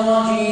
وجيء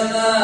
يومئذ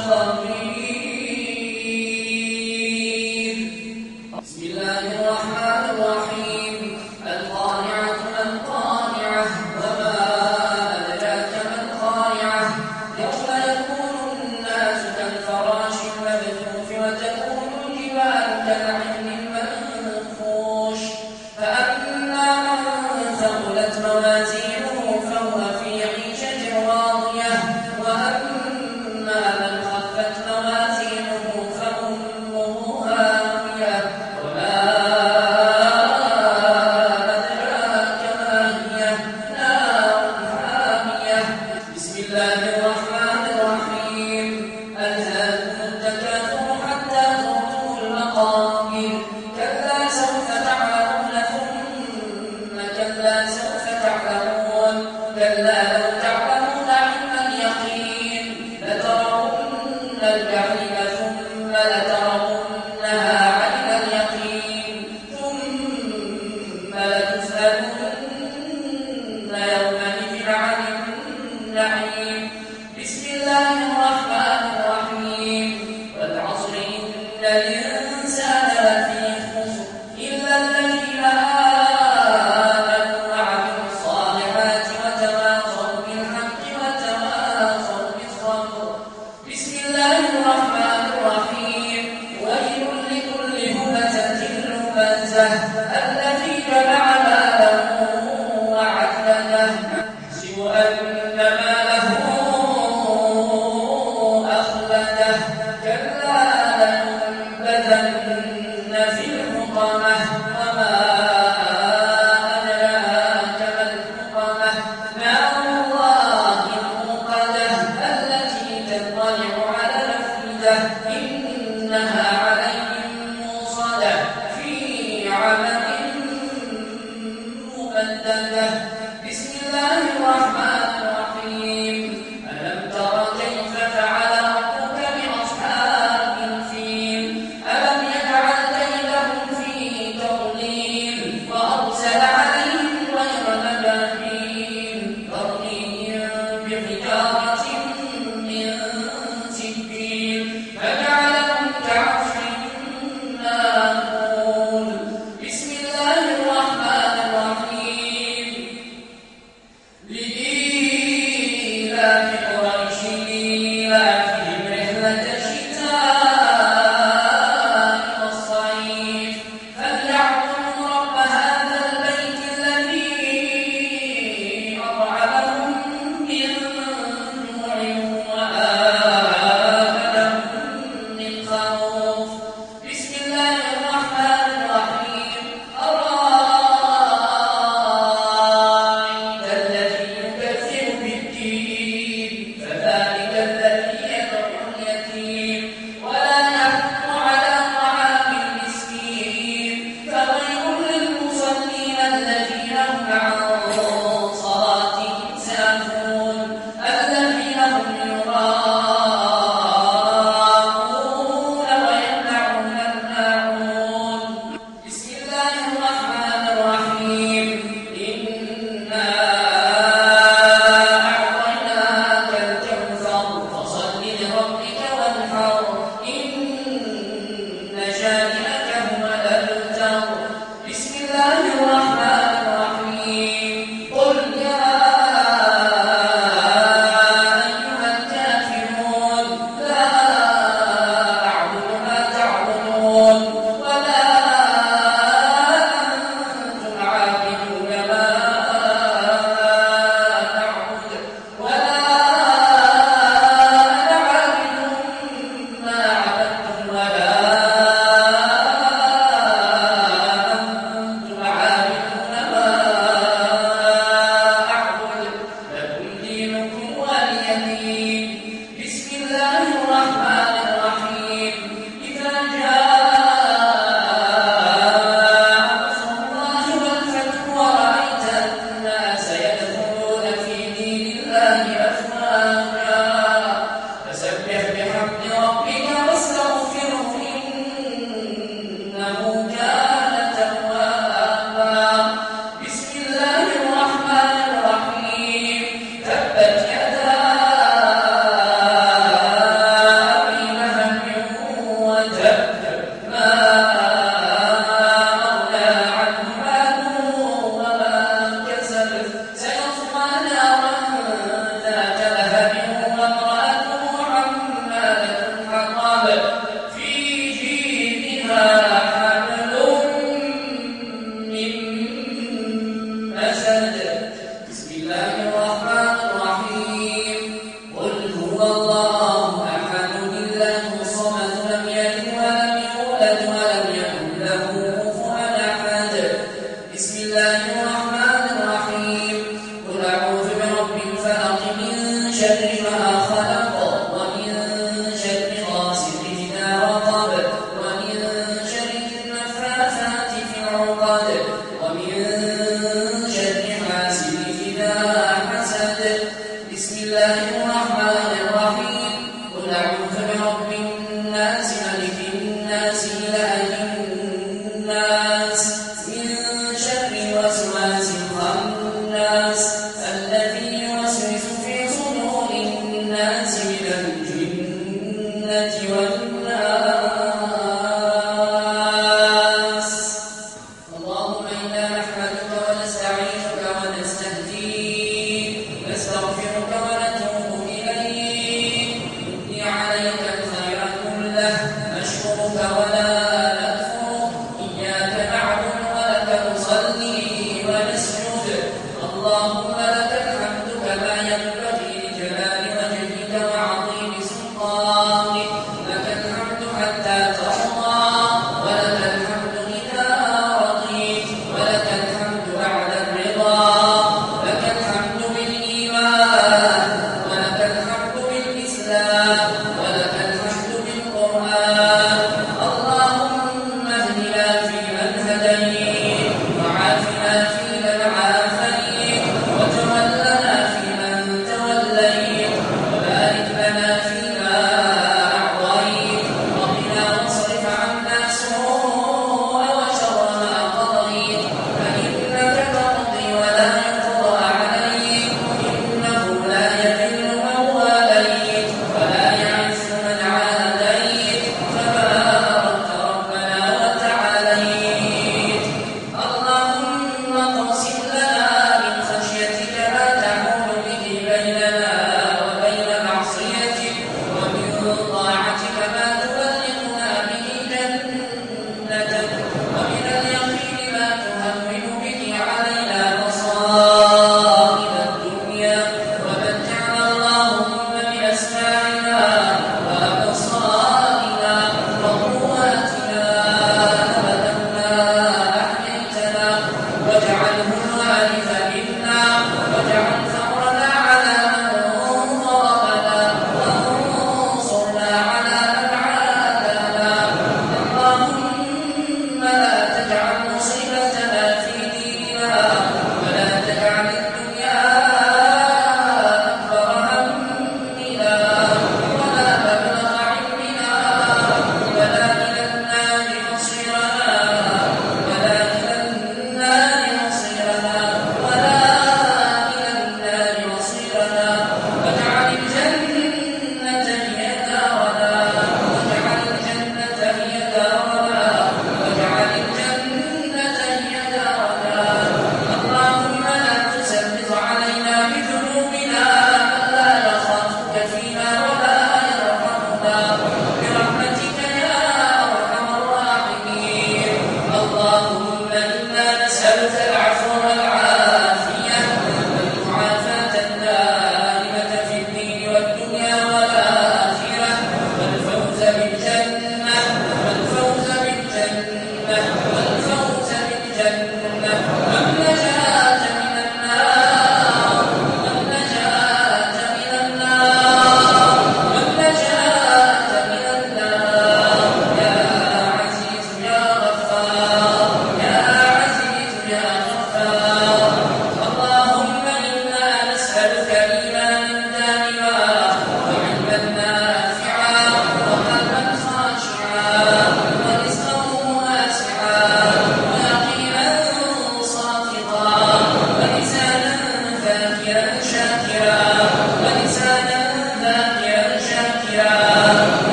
اللہ